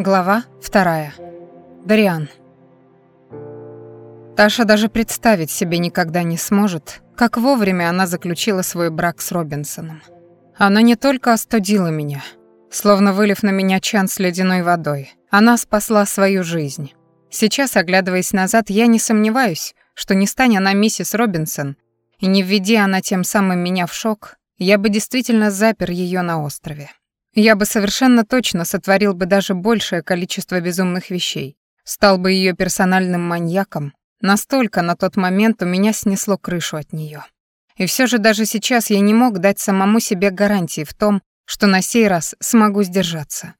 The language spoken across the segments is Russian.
Глава вторая. Дариан. Таша даже представить себе никогда не сможет, как вовремя она заключила свой брак с Робинсоном. Она не только остудила меня, словно вылив на меня чан с ледяной водой, она спасла свою жизнь. Сейчас, оглядываясь назад, я не сомневаюсь, что не стань она миссис Робинсон, и не введи она тем самым меня в шок, я бы действительно запер ее на острове. Я бы совершенно точно сотворил бы даже большее количество безумных вещей, стал бы ее персональным маньяком, настолько на тот момент у меня снесло крышу от нее. И все же даже сейчас я не мог дать самому себе гарантии в том, что на сей раз смогу сдержаться.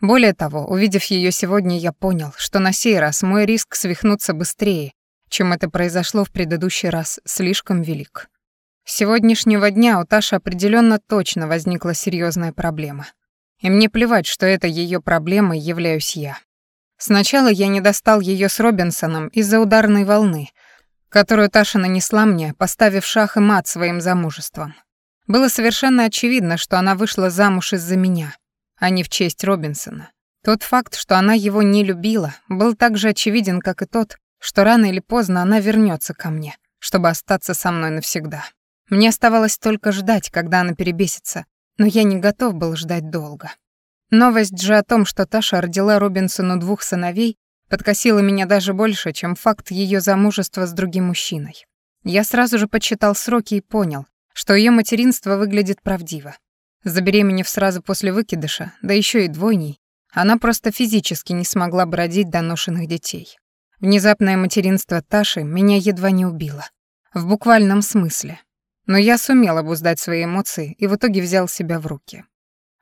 Более того, увидев ее сегодня, я понял, что на сей раз мой риск свихнуться быстрее, чем это произошло в предыдущий раз, слишком велик. С сегодняшнего дня у Таши определенно точно возникла серьезная проблема. И мне плевать, что это ее проблемой являюсь я. Сначала я не достал ее с Робинсоном из-за ударной волны, которую Таша нанесла мне, поставив шах и мат своим замужеством. Было совершенно очевидно, что она вышла замуж из-за меня, а не в честь Робинсона. Тот факт, что она его не любила, был так же очевиден, как и тот, что рано или поздно она вернется ко мне, чтобы остаться со мной навсегда. Мне оставалось только ждать, когда она перебесится, но я не готов был ждать долго. Новость же о том, что Таша родила Робинсону двух сыновей, подкосила меня даже больше, чем факт ее замужества с другим мужчиной. Я сразу же подсчитал сроки и понял, что ее материнство выглядит правдиво. Забеременев сразу после выкидыша, да еще и двойней, она просто физически не смогла бы родить доношенных детей. Внезапное материнство Таши меня едва не убило. В буквальном смысле. Но я сумел обуздать свои эмоции и в итоге взял себя в руки.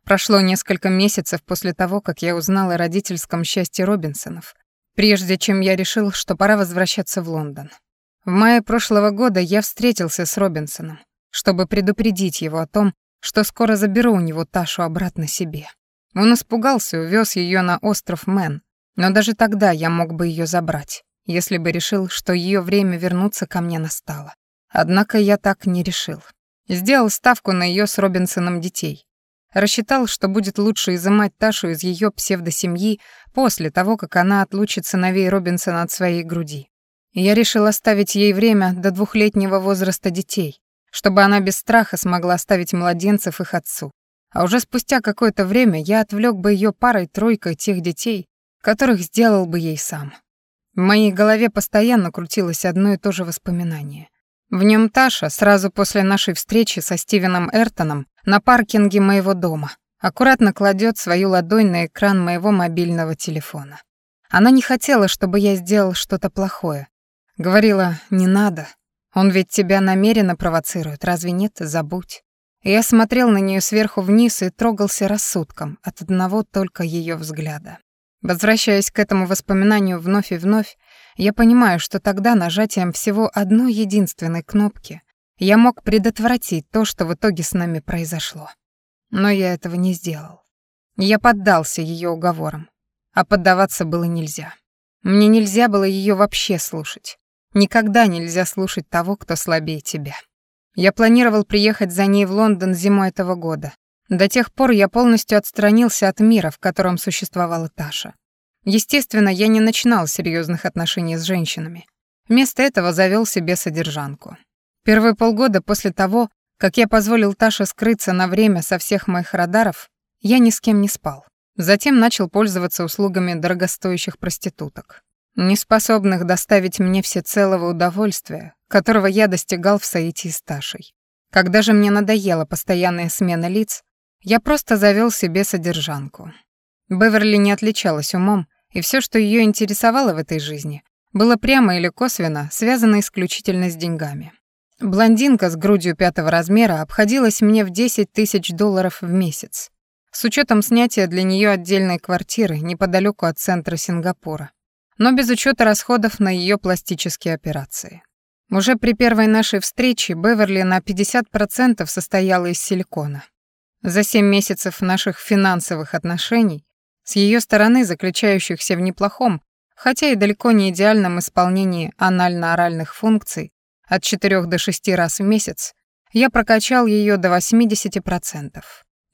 Прошло несколько месяцев после того, как я узнал о родительском счастье Робинсонов, прежде чем я решил, что пора возвращаться в Лондон. В мае прошлого года я встретился с Робинсоном, чтобы предупредить его о том, что скоро заберу у него Ташу обратно себе. Он испугался и увез ее на остров Мэн, но даже тогда я мог бы ее забрать, если бы решил, что ее время вернуться ко мне настало. Однако я так не решил. Сделал ставку на ее с Робинсоном детей. Рассчитал, что будет лучше изымать Ташу из ее псевдосемьи после того, как она отлучит сыновей Робинсона от своей груди. Я решил оставить ей время до двухлетнего возраста детей, чтобы она без страха смогла оставить младенцев их отцу. А уже спустя какое-то время я отвлек бы ее парой-тройкой тех детей, которых сделал бы ей сам. В моей голове постоянно крутилось одно и то же воспоминание — в нем Таша сразу после нашей встречи со Стивеном Эртоном на паркинге моего дома аккуратно кладет свою ладонь на экран моего мобильного телефона. Она не хотела, чтобы я сделал что-то плохое. Говорила, не надо. Он ведь тебя намеренно провоцирует, разве нет? Забудь. Я смотрел на нее сверху вниз и трогался рассудком от одного только ее взгляда. Возвращаясь к этому воспоминанию вновь и вновь, я понимаю, что тогда нажатием всего одной единственной кнопки я мог предотвратить то, что в итоге с нами произошло. Но я этого не сделал. Я поддался ее уговорам, а поддаваться было нельзя. Мне нельзя было ее вообще слушать. Никогда нельзя слушать того, кто слабее тебя. Я планировал приехать за ней в Лондон зимой этого года. До тех пор я полностью отстранился от мира, в котором существовала Таша. Естественно, я не начинал серьезных отношений с женщинами. Вместо этого завел себе содержанку. Первые полгода после того, как я позволил Таше скрыться на время со всех моих радаров, я ни с кем не спал. Затем начал пользоваться услугами дорогостоящих проституток, не способных доставить мне всецелого удовольствия, которого я достигал в соитии с Ташей. Когда же мне надоела постоянная смена лиц, я просто завел себе содержанку. Беверли не отличалась умом, и все, что ее интересовало в этой жизни, было прямо или косвенно связано исключительно с деньгами. Блондинка с грудью пятого размера обходилась мне в 10 тысяч долларов в месяц, с учетом снятия для нее отдельной квартиры неподалеку от центра Сингапура, но без учета расходов на ее пластические операции. Уже при первой нашей встрече Беверли на 50% состояла из силикона. За 7 месяцев наших финансовых отношений с ее стороны, заключающихся в неплохом, хотя и далеко не идеальном исполнении анально-оральных функций от 4 до 6 раз в месяц, я прокачал ее до 80%.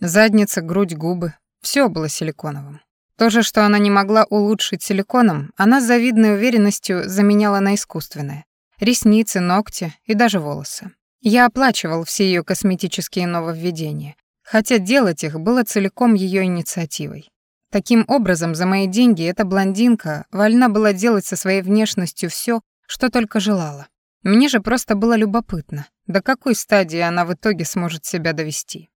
Задница, грудь, губы — все было силиконовым. То же, что она не могла улучшить силиконом, она с завидной уверенностью заменяла на искусственное. Ресницы, ногти и даже волосы. Я оплачивал все ее косметические нововведения, хотя делать их было целиком ее инициативой. Таким образом, за мои деньги эта блондинка вольна была делать со своей внешностью все, что только желала. Мне же просто было любопытно, до какой стадии она в итоге сможет себя довести.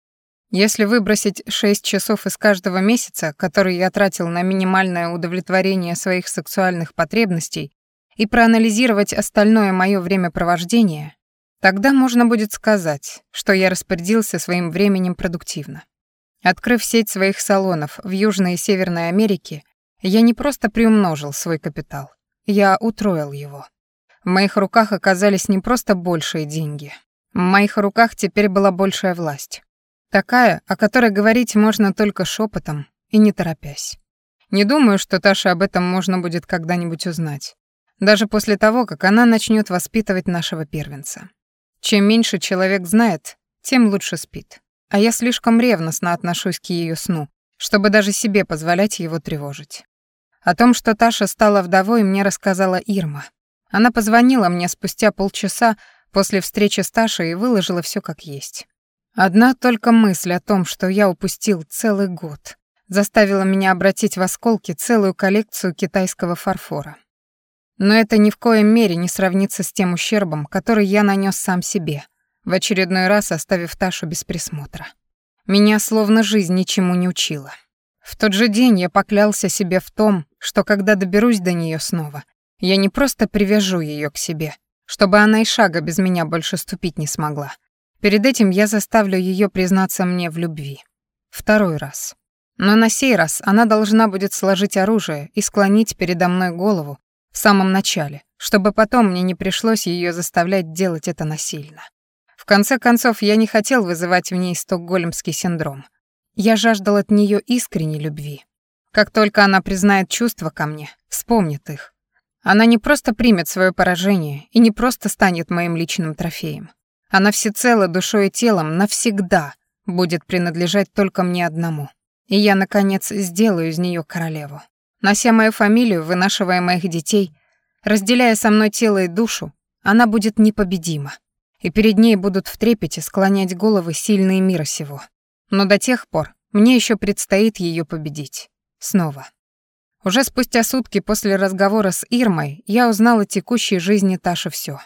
Если выбросить 6 часов из каждого месяца, которые я тратил на минимальное удовлетворение своих сексуальных потребностей, и проанализировать остальное моё времяпровождение, тогда можно будет сказать, что я распорядился своим временем продуктивно. Открыв сеть своих салонов в Южной и Северной Америке, я не просто приумножил свой капитал, я утроил его. В моих руках оказались не просто большие деньги. В моих руках теперь была большая власть. Такая, о которой говорить можно только шепотом и не торопясь. Не думаю, что Таша об этом можно будет когда-нибудь узнать. Даже после того, как она начнет воспитывать нашего первенца. Чем меньше человек знает, тем лучше спит. А я слишком ревностно отношусь к ее сну, чтобы даже себе позволять его тревожить. О том, что Таша стала вдовой, мне рассказала Ирма. Она позвонила мне спустя полчаса после встречи с Ташей и выложила все как есть. Одна только мысль о том, что я упустил целый год, заставила меня обратить в осколки целую коллекцию китайского фарфора. Но это ни в коем мере не сравнится с тем ущербом, который я нанес сам себе, в очередной раз оставив Ташу без присмотра. Меня словно жизнь ничему не учила. В тот же день я поклялся себе в том, что когда доберусь до нее снова, я не просто привяжу ее к себе, чтобы она и шага без меня больше ступить не смогла, Перед этим я заставлю ее признаться мне в любви. Второй раз. Но на сей раз она должна будет сложить оружие и склонить передо мной голову в самом начале, чтобы потом мне не пришлось ее заставлять делать это насильно. В конце концов, я не хотел вызывать в ней стокгольмский синдром. Я жаждал от нее искренней любви. Как только она признает чувства ко мне, вспомнит их. Она не просто примет свое поражение и не просто станет моим личным трофеем. Она всецело душой и телом навсегда будет принадлежать только мне одному. И я, наконец, сделаю из нее королеву. Нося мою фамилию, вынашивая моих детей, разделяя со мной тело и душу, она будет непобедима. И перед ней будут в трепете склонять головы сильные мира сего. Но до тех пор мне еще предстоит ее победить. Снова. Уже спустя сутки после разговора с Ирмой я узнала о текущей жизни Таши все.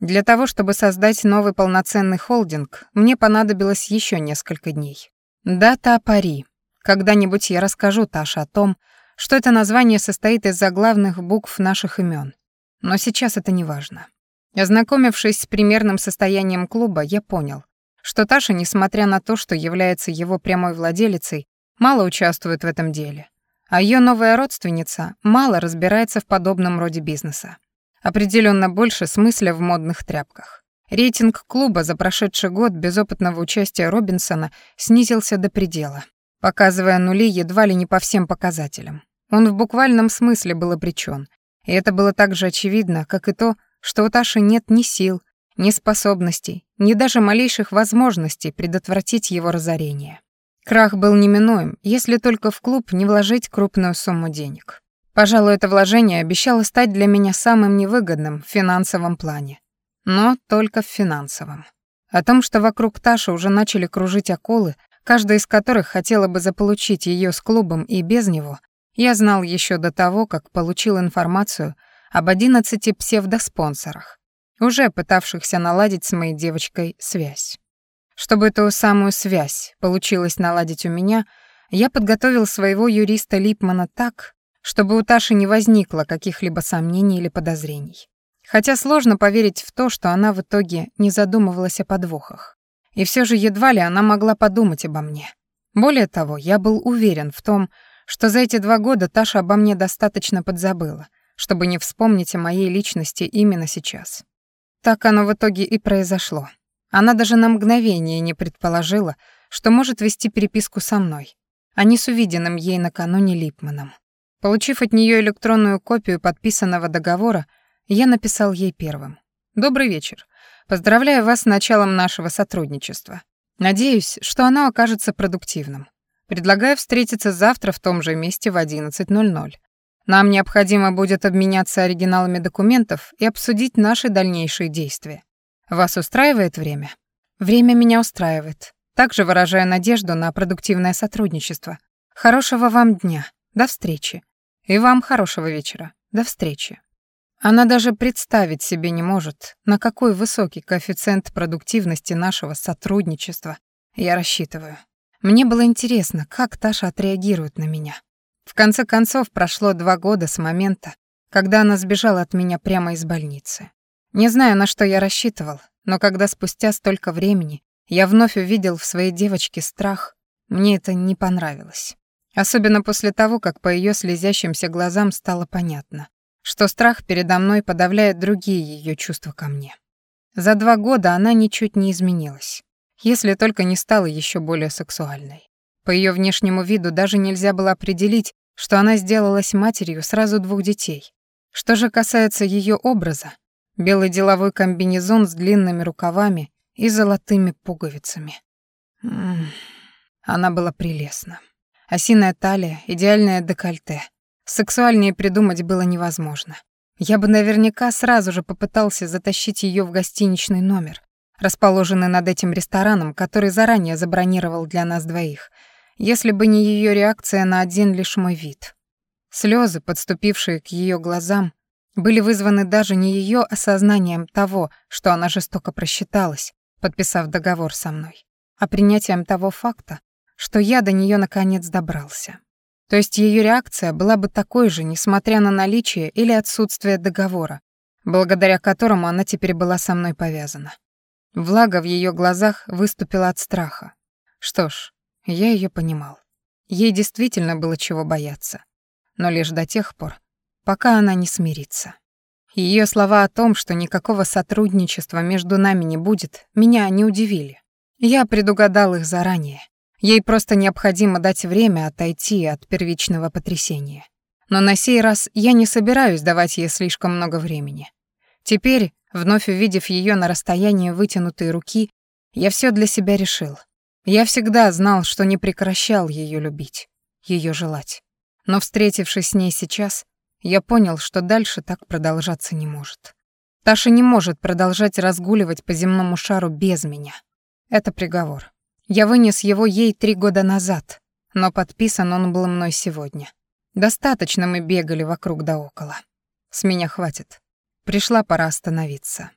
Для того, чтобы создать новый полноценный холдинг, мне понадобилось еще несколько дней. Дата пари. Когда-нибудь я расскажу Таше о том, что это название состоит из заглавных букв наших имен. Но сейчас это не важно. Ознакомившись с примерным состоянием клуба, я понял, что Таша, несмотря на то, что является его прямой владелицей, мало участвует в этом деле, а ее новая родственница мало разбирается в подобном роде бизнеса. Определенно больше смысла в модных тряпках. Рейтинг клуба за прошедший год без опытного участия Робинсона снизился до предела, показывая нули едва ли не по всем показателям. Он в буквальном смысле был обречён, и это было так же очевидно, как и то, что у Таши нет ни сил, ни способностей, ни даже малейших возможностей предотвратить его разорение. Крах был неминуем, если только в клуб не вложить крупную сумму денег. Пожалуй, это вложение обещало стать для меня самым невыгодным в финансовом плане. Но только в финансовом. О том, что вокруг Таши уже начали кружить акулы, каждая из которых хотела бы заполучить ее с клубом и без него, я знал еще до того, как получил информацию об 11 псевдоспонсорах, уже пытавшихся наладить с моей девочкой связь. Чтобы эту самую связь получилось наладить у меня, я подготовил своего юриста Липмана так, чтобы у Таши не возникло каких-либо сомнений или подозрений. Хотя сложно поверить в то, что она в итоге не задумывалась о подвохах. И все же едва ли она могла подумать обо мне. Более того, я был уверен в том, что за эти два года Таша обо мне достаточно подзабыла, чтобы не вспомнить о моей личности именно сейчас. Так оно в итоге и произошло. Она даже на мгновение не предположила, что может вести переписку со мной, а не с увиденным ей накануне Липманом. Получив от нее электронную копию подписанного договора, я написал ей первым. «Добрый вечер. Поздравляю вас с началом нашего сотрудничества. Надеюсь, что оно окажется продуктивным. Предлагаю встретиться завтра в том же месте в 11.00. Нам необходимо будет обменяться оригиналами документов и обсудить наши дальнейшие действия. Вас устраивает время? Время меня устраивает. Также выражаю надежду на продуктивное сотрудничество. Хорошего вам дня. До встречи. И вам хорошего вечера. До встречи. Она даже представить себе не может, на какой высокий коэффициент продуктивности нашего сотрудничества я рассчитываю. Мне было интересно, как Таша отреагирует на меня. В конце концов, прошло два года с момента, когда она сбежала от меня прямо из больницы. Не знаю, на что я рассчитывал, но когда спустя столько времени я вновь увидел в своей девочке страх, мне это не понравилось. Особенно после того, как по ее слезящимся глазам стало понятно, что страх передо мной подавляет другие ее чувства ко мне. За два года она ничуть не изменилась, если только не стала еще более сексуальной. По ее внешнему виду даже нельзя было определить, что она сделалась матерью сразу двух детей. Что же касается ее образа, белый деловой комбинезон с длинными рукавами и золотыми пуговицами. М -м -м. Она была прелестна. Осиная талия, идеальное декольте. Сексуальнее придумать было невозможно. Я бы наверняка сразу же попытался затащить ее в гостиничный номер, расположенный над этим рестораном, который заранее забронировал для нас двоих — если бы не ее реакция на один лишь мой вид. Слезы, подступившие к ее глазам, были вызваны даже не ее осознанием того, что она жестоко просчиталась, подписав договор со мной, а принятием того факта, что я до нее наконец добрался. То есть ее реакция была бы такой же, несмотря на наличие или отсутствие договора, благодаря которому она теперь была со мной повязана. Влага в ее глазах выступила от страха. Что ж, я ее понимал. Ей действительно было чего бояться. Но лишь до тех пор, пока она не смирится. Ее слова о том, что никакого сотрудничества между нами не будет, меня не удивили. Я предугадал их заранее. Ей просто необходимо дать время отойти от первичного потрясения. Но на сей раз я не собираюсь давать ей слишком много времени. Теперь, вновь увидев ее на расстоянии вытянутой руки, я все для себя решил. Я всегда знал, что не прекращал ее любить, ее желать. Но встретившись с ней сейчас, я понял, что дальше так продолжаться не может. Таша не может продолжать разгуливать по земному шару без меня. Это приговор. Я вынес его ей три года назад, но подписан он был мной сегодня. Достаточно мы бегали вокруг да около. С меня хватит. Пришла пора остановиться.